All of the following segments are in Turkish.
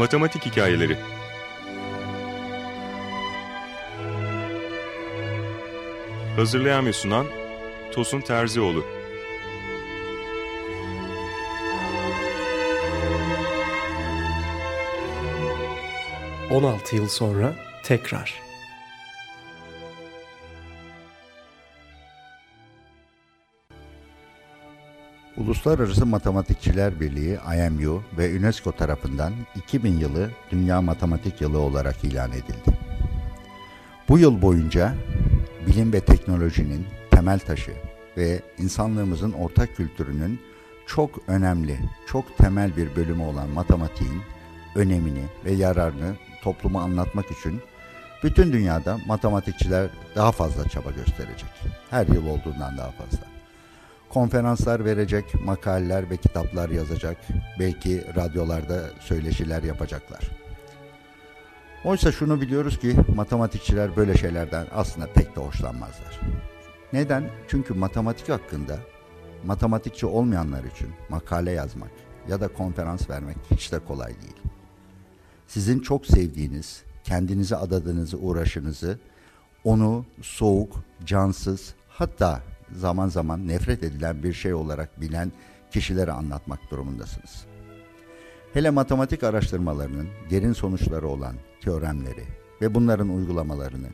Matematik Hikayeleri Hazırlayan ve sunan Tosun Terzioğlu 16 yıl sonra tekrar. Uluslararası Matematikçiler Birliği IMU ve UNESCO tarafından 2000 yılı Dünya Matematik Yılı olarak ilan edildi. Bu yıl boyunca bilim ve teknolojinin temel taşı ve insanlığımızın ortak kültürünün çok önemli, çok temel bir bölümü olan matematiğin önemini ve yararını topluma anlatmak için bütün dünyada matematikçiler daha fazla çaba gösterecek. Her yıl olduğundan daha fazla. Konferanslar verecek, makaleler ve kitaplar yazacak, belki radyolarda söyleşiler yapacaklar. Oysa şunu biliyoruz ki matematikçiler böyle şeylerden aslında pek de hoşlanmazlar. Neden? Çünkü matematik hakkında matematikçi olmayanlar için makale yazmak ya da konferans vermek hiç de kolay değil. Sizin çok sevdiğiniz, kendinize adadığınız uğraşınızı onu soğuk, cansız, hatta zaman zaman nefret edilen bir şey olarak bilen kişilere anlatmak durumundasınız. Hele matematik araştırmalarının derin sonuçları olan teoremleri ve bunların uygulamalarını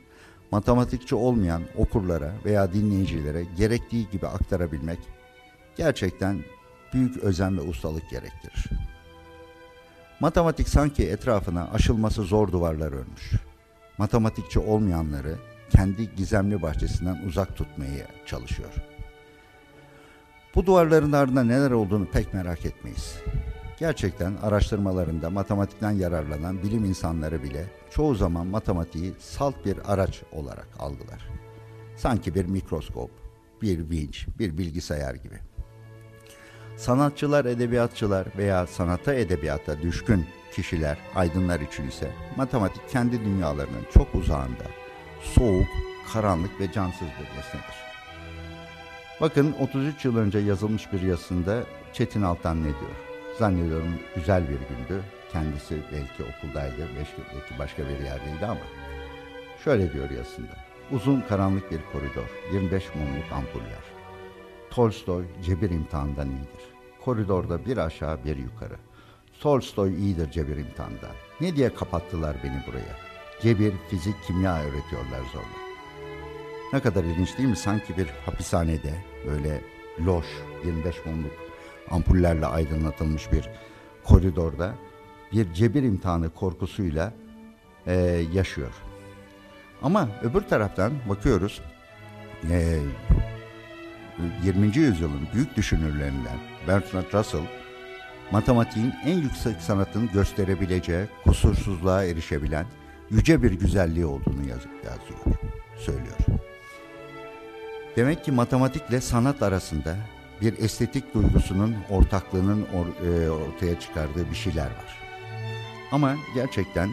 matematikçi olmayan okurlara veya dinleyicilere gerektiği gibi aktarabilmek gerçekten büyük özen ve ustalık gerektirir. Matematik sanki etrafına aşılması zor duvarlar örmüş. Matematikçi olmayanları kendi gizemli bahçesinden uzak tutmaya çalışıyor. Bu duvarların ardında neler olduğunu pek merak etmeyiz. Gerçekten araştırmalarında matematikten yararlanan bilim insanları bile çoğu zaman matematiği salt bir araç olarak algılar. Sanki bir mikroskop, bir vinç, bir bilgisayar gibi. Sanatçılar, edebiyatçılar veya sanata edebiyata düşkün kişiler, aydınlar için ise matematik kendi dünyalarının çok uzağında, soğuk, karanlık ve cansız bir nesnedir. Bakın 33 yıl önce yazılmış bir yazısında Çetin Altan ne diyor? Zannediyorum güzel bir gündü. Kendisi belki okuldaydı, belki başka bir yerdeydi ama şöyle diyor yazısında. Uzun karanlık bir koridor, 25 mumluk ampuller. Tolstoy cebir imtihandan iyidir. Koridorda bir aşağı bir yukarı. Tolstoy iyidir cebir imtihandan. Ne diye kapattılar beni buraya? Cebir, fizik, kimya öğretiyorlar zorla. Ne kadar ilginç değil mi? Sanki bir hapishanede böyle loş, 25 mumluk ampullerle aydınlatılmış bir koridorda bir cebir imtihanı korkusuyla e, yaşıyor. Ama öbür taraftan bakıyoruz e, 20. yüzyılın büyük düşünürlerinden Bertrand Russell matematiğin en yüksek sanatını gösterebileceği, kusursuzluğa erişebilen yüce bir güzelliği olduğunu yaz yazıyor, söylüyor. Demek ki matematikle sanat arasında bir estetik duygusunun ortaklığının or, e, ortaya çıkardığı bir şeyler var. Ama gerçekten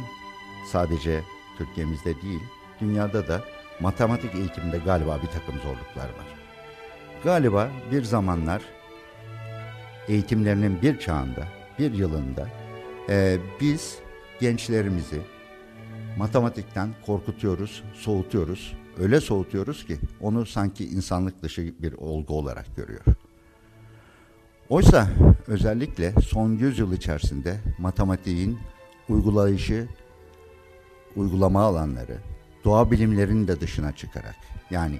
sadece Türkiye'mizde değil, dünyada da matematik eğitiminde galiba bir takım zorluklar var. Galiba bir zamanlar eğitimlerinin bir çağında, bir yılında e, biz gençlerimizi matematikten korkutuyoruz, soğutuyoruz. Öyle soğutuyoruz ki onu sanki insanlık dışı bir olgu olarak görüyor. Oysa özellikle son yüzyıl içerisinde matematiğin uygulayışı, uygulama alanları, doğa bilimlerinin de dışına çıkarak yani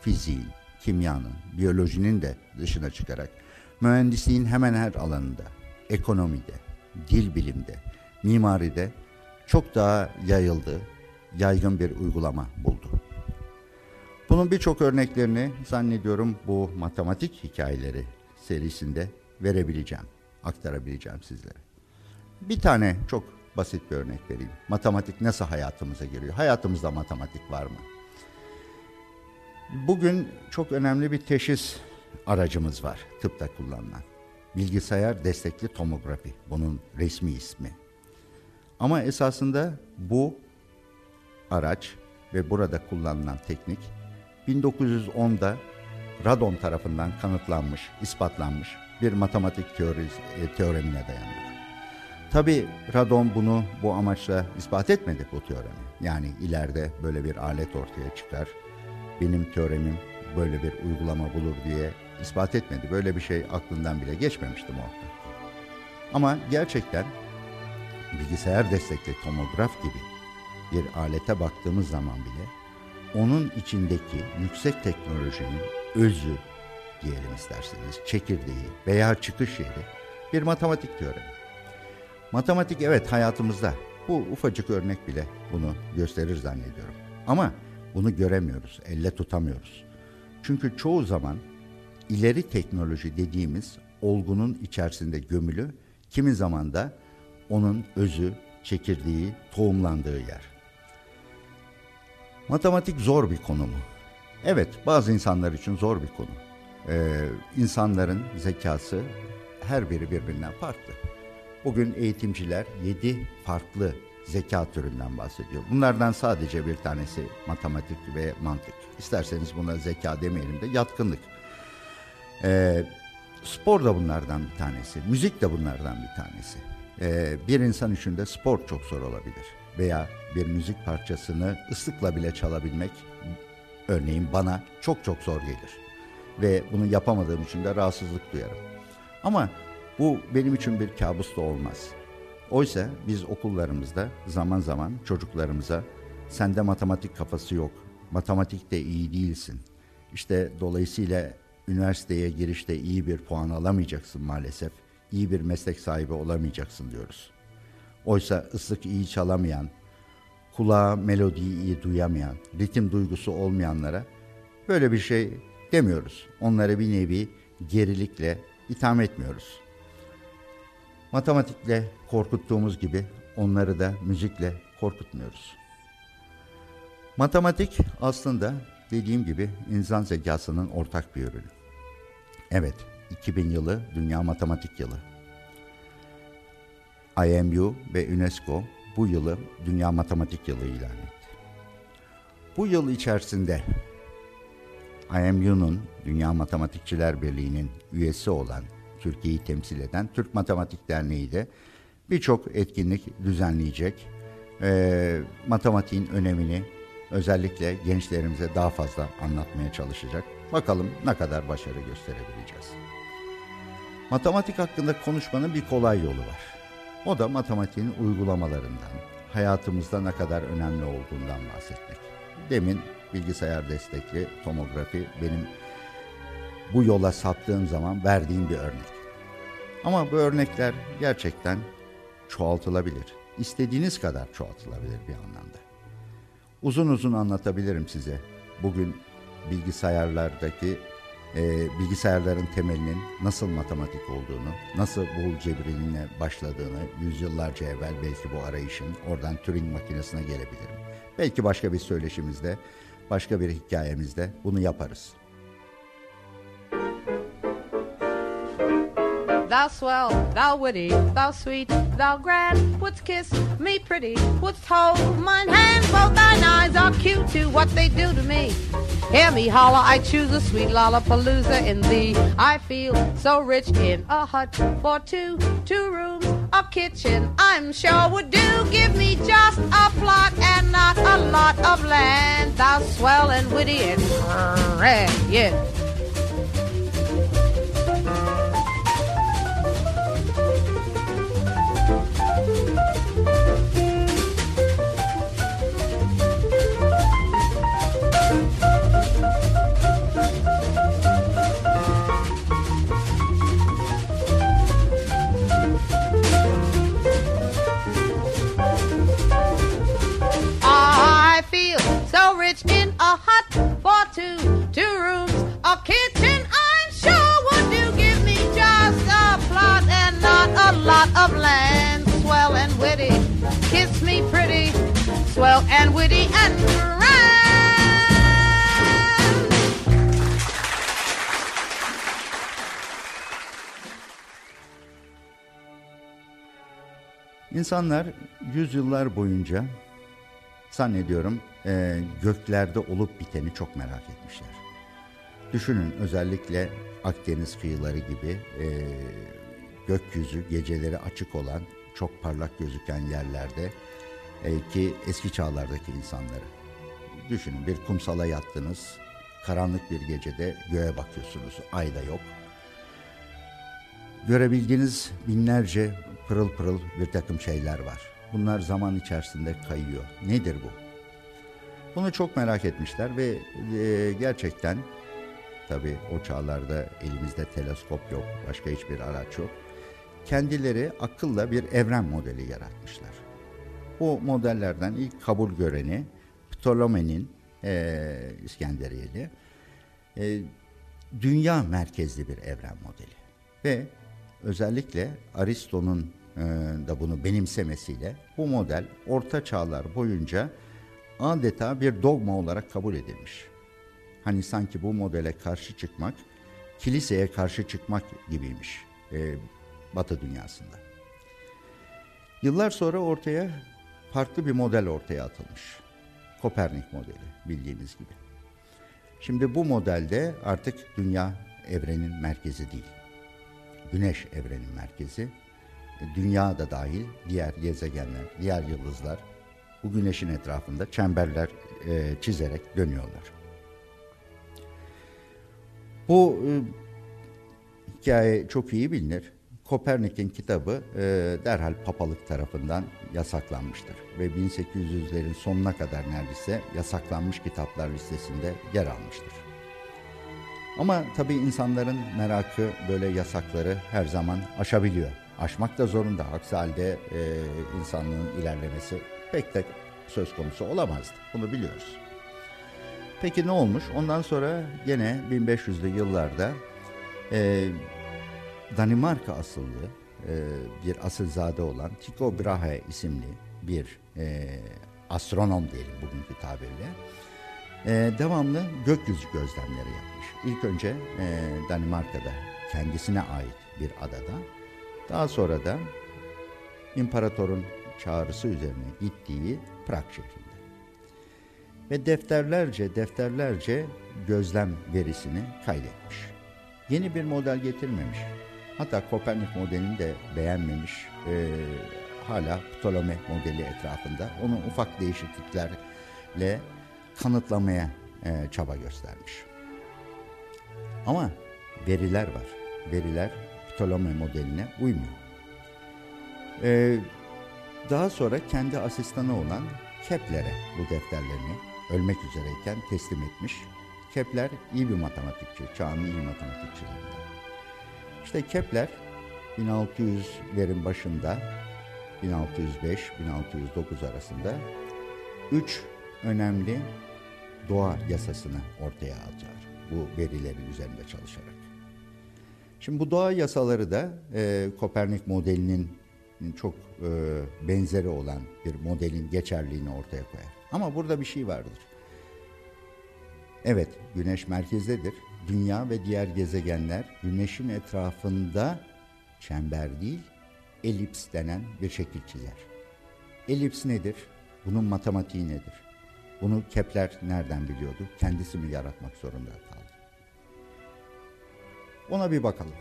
fiziğin, kimyanın, biyolojinin de dışına çıkarak mühendisliğin hemen her alanında, ekonomide, dil bilimde, mimaride çok daha yayıldı, yaygın bir uygulama buldu. Bunun birçok örneklerini zannediyorum bu matematik hikayeleri serisinde verebileceğim, aktarabileceğim sizlere. Bir tane çok basit bir örnek vereyim. Matematik nasıl hayatımıza giriyor? Hayatımızda matematik var mı? Bugün çok önemli bir teşhis aracımız var tıpta kullanılan. Bilgisayar destekli tomografi. Bunun resmi ismi. Ama esasında bu araç ve burada kullanılan teknik 1910'da Radon tarafından kanıtlanmış, ispatlanmış bir matematik teorisi, e, teoremine dayanıyor. Tabi Radon bunu bu amaçla ispat etmedi bu teoremi. Yani ileride böyle bir alet ortaya çıkar. Benim teoremim böyle bir uygulama bulur diye ispat etmedi. Böyle bir şey aklından bile geçmemişti muhakkak. Ama gerçekten bilgisayar destekli tomograf gibi bir alete baktığımız zaman bile onun içindeki yüksek teknolojinin özü diyelim isterseniz çekirdeği veya çıkış yeri bir matematik teoremi. Matematik evet hayatımızda. Bu ufacık örnek bile bunu gösterir zannediyorum. Ama bunu göremiyoruz, elle tutamıyoruz. Çünkü çoğu zaman ileri teknoloji dediğimiz olgunun içerisinde gömülü, kimi zaman da onun özü, çekirdeği, tohumlandığı yer. Matematik zor bir konu mu? Evet, bazı insanlar için zor bir konu. Ee, insanların zekası her biri birbirinden farklı. Bugün eğitimciler yedi farklı zeka türünden bahsediyor. Bunlardan sadece bir tanesi matematik ve mantık. İsterseniz buna zeka demeyelim de yatkınlık. Ee, spor da bunlardan bir tanesi. Müzik de bunlardan bir tanesi. Ee, bir insan için de spor çok zor olabilir. Veya bir müzik parçasını ıslıkla bile çalabilmek örneğin bana çok çok zor gelir. Ve bunu yapamadığım için de rahatsızlık duyarım. Ama bu benim için bir kabus da olmaz. Oysa biz okullarımızda zaman zaman çocuklarımıza sende matematik kafası yok, matematikte iyi değilsin. İşte dolayısıyla üniversiteye girişte iyi bir puan alamayacaksın maalesef. İyi bir meslek sahibi olamayacaksın diyoruz. Oysa ıslık iyi çalamayan, kulağa melodiyi iyi duyamayan, ritim duygusu olmayanlara böyle bir şey demiyoruz. Onları bir nevi gerilikle itham etmiyoruz. Matematikle korkuttuğumuz gibi onları da müzikle korkutmuyoruz. Matematik aslında dediğim gibi insan zekasının ortak bir ürünü. Evet, 2000 yılı Dünya Matematik Yılı. IMU ve UNESCO bu yılı Dünya Matematik Yılı ilan etti. Bu yıl içerisinde IMU'nun Dünya Matematikçiler Birliği'nin üyesi olan Türkiye'yi temsil eden Türk Matematik Derneği de birçok etkinlik düzenleyecek. E, matematiğin önemini özellikle gençlerimize daha fazla anlatmaya çalışacak. Bakalım ne kadar başarı gösterebileceğiz. Matematik hakkında konuşmanın bir kolay yolu var. O da matematiğin uygulamalarından, hayatımızda ne kadar önemli olduğundan bahsetmek. Demin bilgisayar destekli tomografi benim bu yola saptığım zaman verdiğim bir örnek. Ama bu örnekler gerçekten çoğaltılabilir. İstediğiniz kadar çoğaltılabilir bir anlamda. Uzun uzun anlatabilirim size. Bugün bilgisayarlardaki e, bilgisayarların temelinin nasıl matematik olduğunu, nasıl bul cebrinine başladığını yüzyıllarca evvel belki bu arayışın oradan Turing makinesine gelebilirim. Belki başka bir söyleşimizde, başka bir hikayemizde bunu yaparız. Thou swell, thou witty, thou sweet, thou grand, wouldst kiss me pretty, wouldst hold mine hand, both thine eyes are cute to what they do to me. Hear me holler, I choose a sweet lollapalooza in thee. I feel so rich in a hut for two, two rooms, a kitchen, I'm sure would do. Give me just a plot and not a lot of land. Thou swell and witty and grand, yeah. İnsanlar yüzyıllar boyunca zannediyorum e, göklerde olup biteni çok merak etmişler. Düşünün özellikle Akdeniz kıyıları gibi e, gökyüzü geceleri açık olan çok parlak gözüken yerlerde e, ki eski çağlardaki insanları. Düşünün bir kumsala yattınız, karanlık bir gecede göğe bakıyorsunuz, ay da yok. Görebildiğiniz binlerce pırıl pırıl bir takım şeyler var. Bunlar zaman içerisinde kayıyor. Nedir bu? Bunu çok merak etmişler ve e, gerçekten tabii o çağlarda elimizde teleskop yok, başka hiçbir araç yok. Kendileri akılla bir evren modeli yaratmışlar. Bu modellerden ilk kabul göreni Ptolemy'nin e, İskenderiyeli e, dünya merkezli bir evren modeli ve özellikle Aristo'nun da bunu benimsemesiyle bu model orta çağlar boyunca adeta bir dogma olarak kabul edilmiş. Hani sanki bu modele karşı çıkmak kiliseye karşı çıkmak gibiymiş e, Batı dünyasında. Yıllar sonra ortaya farklı bir model ortaya atılmış. Kopernik modeli bildiğiniz gibi. Şimdi bu modelde artık dünya evrenin merkezi değil. Güneş evrenin merkezi. Dünya da dahil diğer gezegenler, diğer yıldızlar bu güneşin etrafında çemberler e, çizerek dönüyorlar. Bu e, hikaye çok iyi bilinir. Kopernik'in kitabı e, derhal papalık tarafından yasaklanmıştır ve 1800'lerin sonuna kadar neredeyse yasaklanmış kitaplar listesinde yer almıştır. Ama tabii insanların merakı böyle yasakları her zaman aşabiliyor. Aşmak da zorunda. Aksi halde e, insanlığın ilerlemesi pek de söz konusu olamazdı. Bunu biliyoruz. Peki ne olmuş? Ondan sonra gene 1500'lü yıllarda e, Danimarka asıllı e, bir asilzade olan Tycho Brahe isimli bir e, astronom diyelim bugünkü tabirle e, devamlı gökyüzü gözlemleri yapmış. İlk önce e, Danimarka'da kendisine ait bir adada daha sonra da imparatorun çağrısı üzerine gittiği Prag şehrinde. Ve defterlerce defterlerce gözlem verisini kaydetmiş. Yeni bir model getirmemiş. Hatta Kopernik modelini de beğenmemiş. E, hala Ptolemy modeli etrafında onu ufak değişikliklerle kanıtlamaya e, çaba göstermiş. Ama veriler var. Veriler Ptolemy modeline uymuyor. E, daha sonra kendi asistanı olan Kepler'e bu defterlerini ölmek üzereyken teslim etmiş. Kepler iyi bir matematikçi, çağın iyi matematikçilerinden. İşte Kepler 1600'lerin başında 1605-1609 arasında üç önemli doğa yasasını ortaya atıyor bu verilerin üzerinde çalışarak. Şimdi bu doğa yasaları da e, Kopernik modelinin çok e, benzeri olan bir modelin geçerliğini ortaya koyar. Ama burada bir şey vardır. Evet, Güneş merkezdedir. Dünya ve diğer gezegenler Güneş'in etrafında çember değil, elips denen bir şekil çizer. Elips nedir? Bunun matematiği nedir? Bunu Kepler nereden biliyordu? Kendisi mi yaratmak zorunda kaldı? Ona bir bakalım.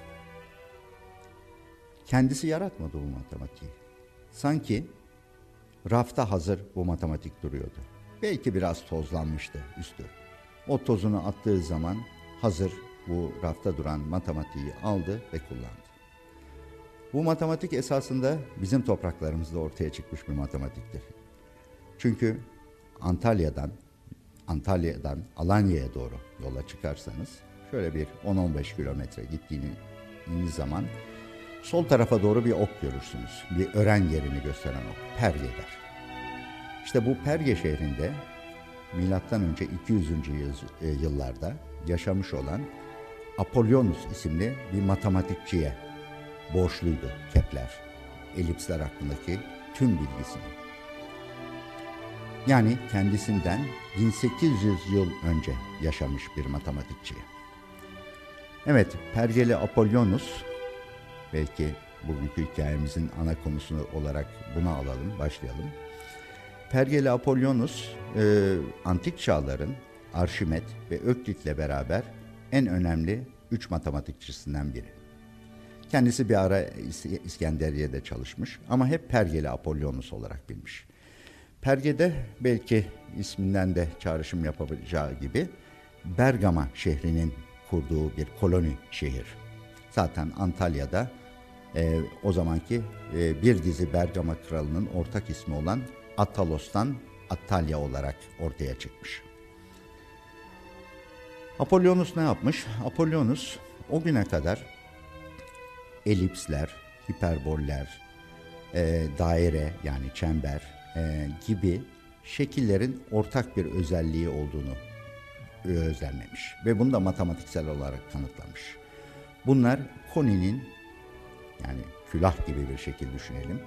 Kendisi yaratmadı bu matematiği. Sanki rafta hazır bu matematik duruyordu. Belki biraz tozlanmıştı üstü. O tozunu attığı zaman hazır bu rafta duran matematiği aldı ve kullandı. Bu matematik esasında bizim topraklarımızda ortaya çıkmış bir matematiktir. Çünkü Antalya'dan Antalya'dan Alanya'ya doğru yola çıkarsanız şöyle bir 10-15 kilometre gittiğiniz zaman sol tarafa doğru bir ok görürsünüz. Bir ören yerini gösteren ok. Perge der. İşte bu Perge şehrinde milattan önce 200. E, yıllarda yaşamış olan Apollonus isimli bir matematikçiye borçluydu Kepler. Elipsler hakkındaki tüm bilgisini. Yani kendisinden 1800 yıl önce yaşamış bir matematikçi. Evet, Pergeli Apollonus belki bugünkü hikayemizin ana konusu olarak bunu alalım, başlayalım. Pergeli Apollonus, e, antik çağların Arşimet ve Öklit'le beraber en önemli üç matematikçisinden biri. Kendisi bir ara İs- İskenderiye'de çalışmış ama hep Pergeli Apollonus olarak bilmiş. Perge'de belki isminden de çağrışım yapabileceği gibi Bergama şehrinin kurduğu bir koloni şehir. Zaten Antalya'da e, o zamanki e, bir dizi Bergama kralının ortak ismi olan Atalos'tan Attalya olarak ortaya çıkmış. Apollonus ne yapmış? Apollonus o güne kadar elipsler, hiperboller, e, daire yani çember e, gibi şekillerin ortak bir özelliği olduğunu özlemlemiş ve bunu da matematiksel olarak kanıtlamış. Bunlar koninin yani külah gibi bir şekil düşünelim.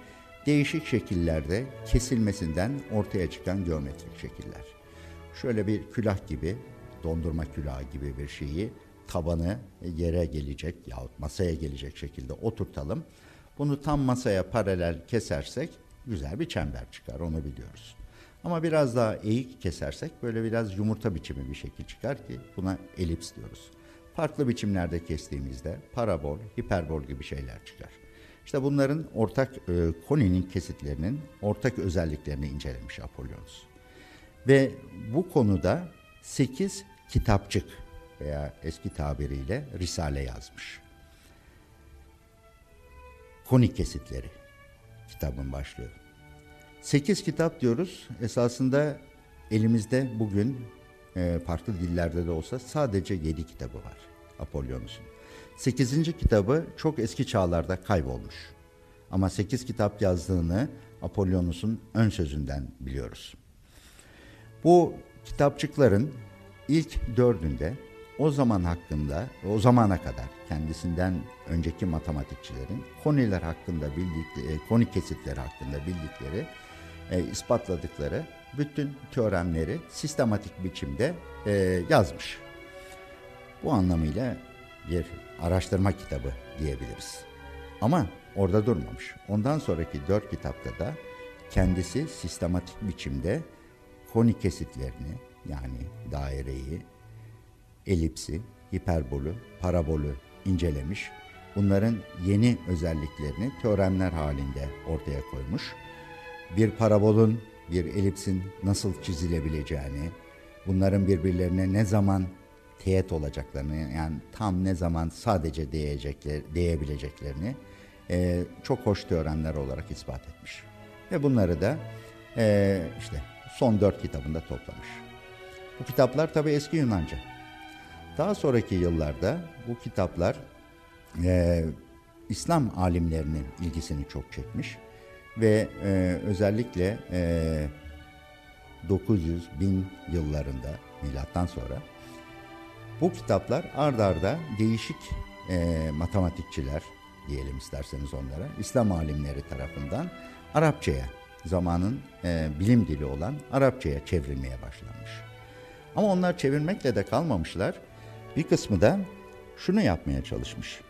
Değişik şekillerde kesilmesinden ortaya çıkan geometrik şekiller. Şöyle bir külah gibi, dondurma külahı gibi bir şeyi tabanı yere gelecek yahut masaya gelecek şekilde oturtalım. Bunu tam masaya paralel kesersek güzel bir çember çıkar onu biliyoruz. Ama biraz daha eğik kesersek böyle biraz yumurta biçimi bir şekil çıkar ki buna elips diyoruz. Farklı biçimlerde kestiğimizde parabol, hiperbol gibi şeyler çıkar. İşte bunların ortak e, koninin kesitlerinin ortak özelliklerini incelemiş Apollonus. Ve bu konuda 8 kitapçık veya eski tabiriyle risale yazmış. Konik kesitleri kitabın başlığı. 8 kitap diyoruz. Esasında elimizde bugün e, farklı dillerde de olsa sadece 7 kitabı var Apollonus'un. 8. kitabı çok eski çağlarda kaybolmuş. Ama 8 kitap yazdığını Apollonus'un ön sözünden biliyoruz. Bu kitapçıkların ilk dördünde o zaman hakkında, o zamana kadar kendisinden önceki matematikçilerin koniler hakkında bildikleri, koni kesitleri hakkında bildikleri, e, ispatladıkları bütün teoremleri sistematik biçimde e, yazmış. Bu anlamıyla bir araştırma kitabı diyebiliriz. Ama orada durmamış. Ondan sonraki dört kitapta da kendisi sistematik biçimde koni kesitlerini yani daireyi, elipsi, hiperbolü, parabolü incelemiş. Bunların yeni özelliklerini teoremler halinde ortaya koymuş. Bir parabolun, bir elipsin nasıl çizilebileceğini, bunların birbirlerine ne zaman teğet olacaklarını, yani tam ne zaman sadece değecekler, değebileceklerini e, çok hoş teoremler olarak ispat etmiş. Ve bunları da e, işte son dört kitabında toplamış. Bu kitaplar tabi eski Yunanca. Daha sonraki yıllarda bu kitaplar e, İslam alimlerinin ilgisini çok çekmiş ve e, özellikle e, 900 bin yıllarında milattan sonra bu kitaplar ard arda değişik e, matematikçiler diyelim isterseniz onlara İslam alimleri tarafından Arapçaya zamanın e, bilim dili olan Arapçaya çevrilmeye başlanmış. Ama onlar çevirmekle de kalmamışlar. Bir kısmı da şunu yapmaya çalışmış.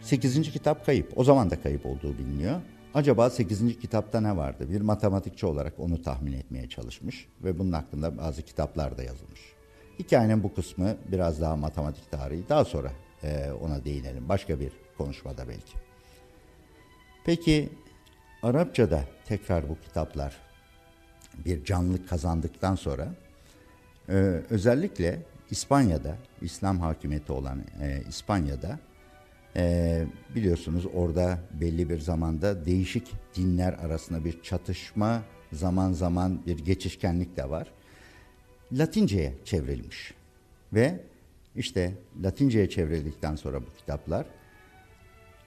8. kitap kayıp. O zaman da kayıp olduğu biliniyor. Acaba 8. kitapta ne vardı? Bir matematikçi olarak onu tahmin etmeye çalışmış ve bunun hakkında bazı kitaplar da yazılmış. Hikayenin bu kısmı biraz daha matematik tarihi. Daha sonra e, ona değinelim. Başka bir konuşmada belki. Peki Arapçada tekrar bu kitaplar bir canlılık kazandıktan sonra e, özellikle İspanya'da, İslam hakimiyeti olan e, İspanya'da e, biliyorsunuz orada belli bir zamanda değişik dinler arasında bir çatışma, zaman zaman bir geçişkenlik de var. Latince'ye çevrilmiş ve işte Latince'ye çevrildikten sonra bu kitaplar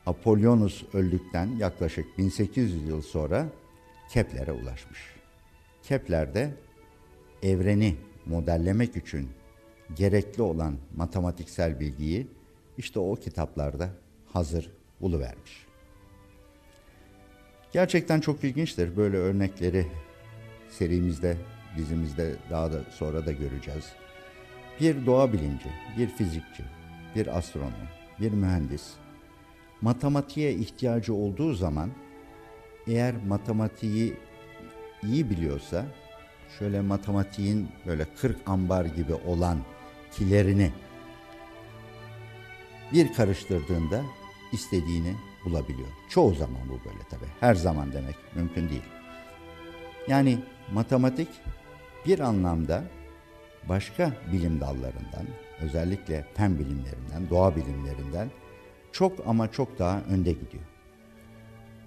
Apollonus öldükten yaklaşık 1800 yıl sonra Kepler'e ulaşmış. Kepler de evreni modellemek için gerekli olan matematiksel bilgiyi işte o kitaplarda hazır buluvermiş. Gerçekten çok ilginçtir. Böyle örnekleri serimizde, dizimizde daha da sonra da göreceğiz. Bir doğa bilimci, bir fizikçi, bir astronom, bir mühendis matematiğe ihtiyacı olduğu zaman eğer matematiği iyi biliyorsa şöyle matematiğin böyle 40 ambar gibi olan kilerini bir karıştırdığında istediğini bulabiliyor. Çoğu zaman bu böyle tabii. Her zaman demek mümkün değil. Yani matematik bir anlamda başka bilim dallarından, özellikle fen bilimlerinden, doğa bilimlerinden çok ama çok daha önde gidiyor.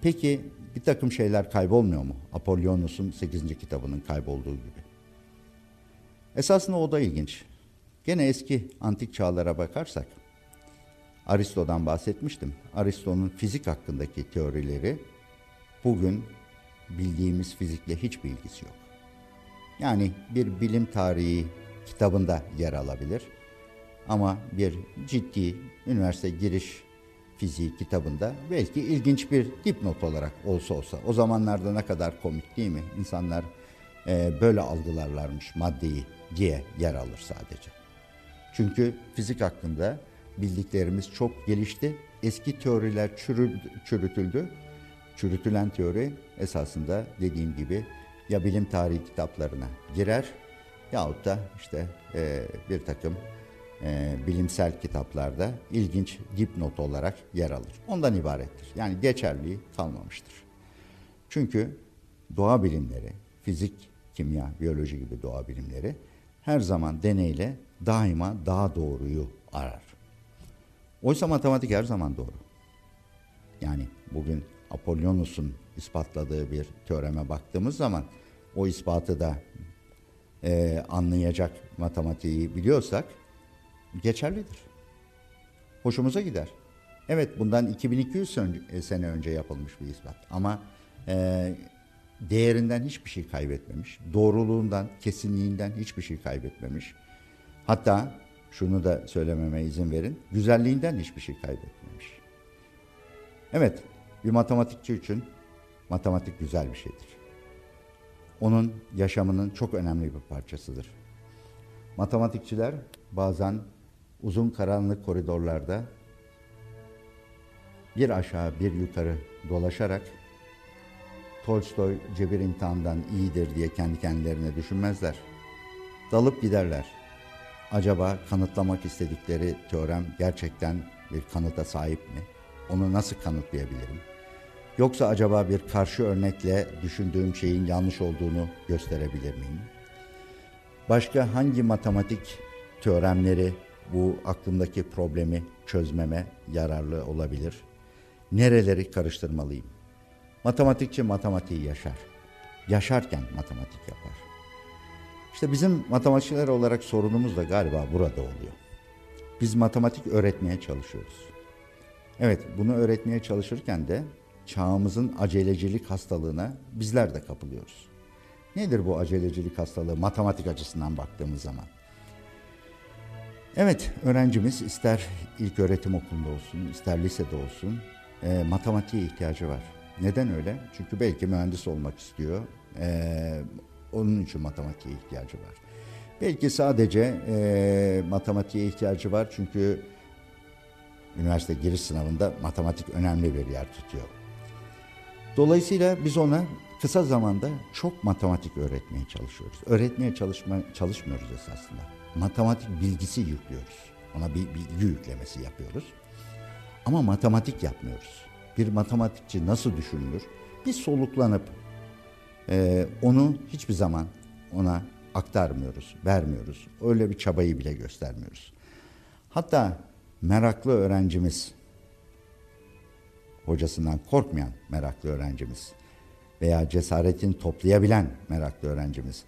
Peki bir takım şeyler kaybolmuyor mu? Apollonius'un 8. kitabının kaybolduğu gibi. Esasında o da ilginç. Gene eski antik çağlara bakarsak, Aristo'dan bahsetmiştim. Aristo'nun fizik hakkındaki teorileri bugün bildiğimiz fizikle hiçbir ilgisi yok. Yani bir bilim tarihi kitabında yer alabilir. Ama bir ciddi üniversite giriş fiziği kitabında belki ilginç bir dipnot olarak olsa olsa. O zamanlarda ne kadar komik değil mi? İnsanlar e, böyle algılarlarmış maddeyi diye yer alır sadece. Çünkü fizik hakkında bildiklerimiz çok gelişti. Eski teoriler çürüldü, çürütüldü. Çürütülen teori esasında dediğim gibi ya bilim tarihi kitaplarına girer yahut da işte e, bir takım e, bilimsel kitaplarda ilginç dipnot olarak yer alır. Ondan ibarettir. Yani geçerliği kalmamıştır. Çünkü doğa bilimleri, fizik, kimya, biyoloji gibi doğa bilimleri her zaman deneyle daima daha doğruyu arar. Oysa matematik her zaman doğru. Yani bugün Apollonius'un ispatladığı bir teoreme baktığımız zaman o ispatı da e, anlayacak matematiği biliyorsak geçerlidir. Hoşumuza gider. Evet bundan 2200 e, sene önce yapılmış bir ispat ama e, değerinden hiçbir şey kaybetmemiş. Doğruluğundan, kesinliğinden hiçbir şey kaybetmemiş. Hatta şunu da söylememe izin verin. Güzelliğinden hiçbir şey kaybetmemiş. Evet, bir matematikçi için matematik güzel bir şeydir. Onun yaşamının çok önemli bir parçasıdır. Matematikçiler bazen uzun karanlık koridorlarda bir aşağı bir yukarı dolaşarak Tolstoy cebir imtihandan iyidir diye kendi kendilerine düşünmezler. Dalıp giderler. Acaba kanıtlamak istedikleri teorem gerçekten bir kanıta sahip mi? Onu nasıl kanıtlayabilirim? Yoksa acaba bir karşı örnekle düşündüğüm şeyin yanlış olduğunu gösterebilir miyim? Başka hangi matematik teoremleri bu aklımdaki problemi çözmeme yararlı olabilir? Nereleri karıştırmalıyım? Matematikçi matematiği yaşar. Yaşarken matematik yapar. İşte bizim matematikçiler olarak sorunumuz da galiba burada oluyor. Biz matematik öğretmeye çalışıyoruz. Evet, bunu öğretmeye çalışırken de çağımızın acelecilik hastalığına bizler de kapılıyoruz. Nedir bu acelecilik hastalığı matematik açısından baktığımız zaman? Evet, öğrencimiz ister ilk öğretim okulunda olsun, ister lisede olsun e, matematiğe ihtiyacı var. Neden öyle? Çünkü belki mühendis olmak istiyor. E, onun için matematiğe ihtiyacı var. Belki sadece e, matematiğe ihtiyacı var çünkü üniversite giriş sınavında matematik önemli bir yer tutuyor. Dolayısıyla biz ona kısa zamanda çok matematik öğretmeye çalışıyoruz. Öğretmeye çalışma, çalışmıyoruz esasında. Matematik bilgisi yüklüyoruz. Ona bir bilgi yüklemesi yapıyoruz. Ama matematik yapmıyoruz. Bir matematikçi nasıl düşünülür? Biz soluklanıp e, onu hiçbir zaman ona aktarmıyoruz, vermiyoruz. Öyle bir çabayı bile göstermiyoruz. Hatta meraklı öğrencimiz, hocasından korkmayan meraklı öğrencimiz veya cesaretini toplayabilen meraklı öğrencimiz.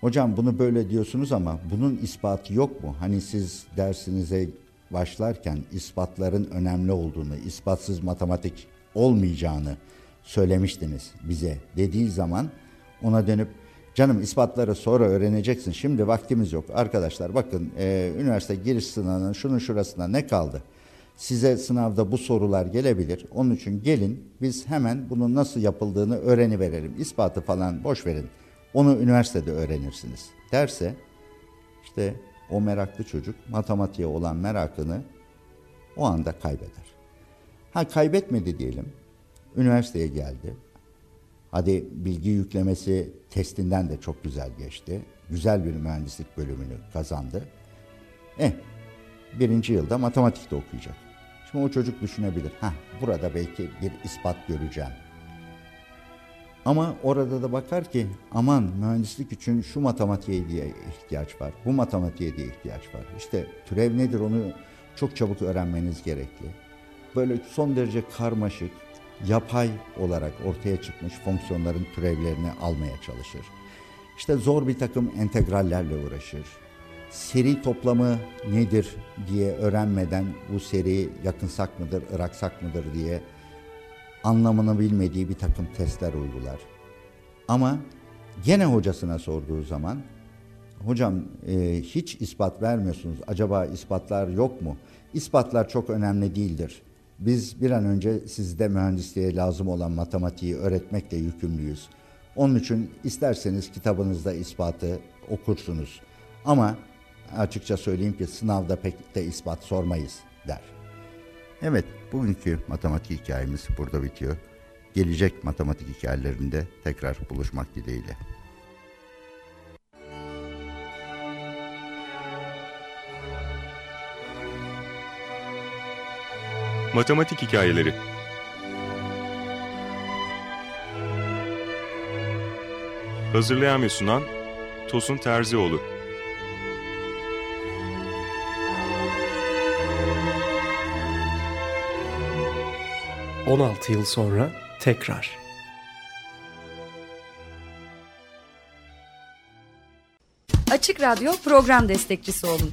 Hocam bunu böyle diyorsunuz ama bunun ispatı yok mu? Hani siz dersinize başlarken ispatların önemli olduğunu, ispatsız matematik olmayacağını söylemiştiniz bize dediği zaman ona dönüp canım ispatları sonra öğreneceksin şimdi vaktimiz yok. Arkadaşlar bakın e, üniversite giriş sınavının şunun şurasında ne kaldı? Size sınavda bu sorular gelebilir. Onun için gelin biz hemen bunun nasıl yapıldığını öğreni verelim. İspatı falan boş verin. Onu üniversitede öğrenirsiniz derse işte o meraklı çocuk matematiğe olan merakını o anda kaybeder. Ha kaybetmedi diyelim. Üniversiteye geldi. Hadi bilgi yüklemesi testinden de çok güzel geçti. Güzel bir mühendislik bölümünü kazandı. Eh, birinci yılda matematikte okuyacak. Şimdi o çocuk düşünebilir. Ha burada belki bir ispat göreceğim. Ama orada da bakar ki aman mühendislik için şu matematiğe diye ihtiyaç var. Bu matematiğe diye ihtiyaç var. İşte türev nedir onu çok çabuk öğrenmeniz gerekli. Böyle son derece karmaşık, yapay olarak ortaya çıkmış fonksiyonların türevlerini almaya çalışır. İşte zor bir takım integrallerle uğraşır. Seri toplamı nedir diye öğrenmeden bu seri yakınsak mıdır, ıraksak mıdır diye anlamını bilmediği bir takım testler uygular. Ama gene hocasına sorduğu zaman hocam e, hiç ispat vermiyorsunuz. Acaba ispatlar yok mu? İspatlar çok önemli değildir. Biz bir an önce sizde mühendisliğe lazım olan matematiği öğretmekle yükümlüyüz. Onun için isterseniz kitabınızda ispatı okursunuz. Ama açıkça söyleyeyim ki sınavda pek de ispat sormayız der. Evet, bugünkü matematik hikayemiz burada bitiyor. Gelecek matematik hikayelerinde tekrar buluşmak dileğiyle. Matematik hikayeleri. Hazırlayan ve sunan Tosun Terzioğlu. 16 yıl sonra tekrar. Açık Radyo program destekçisi olun.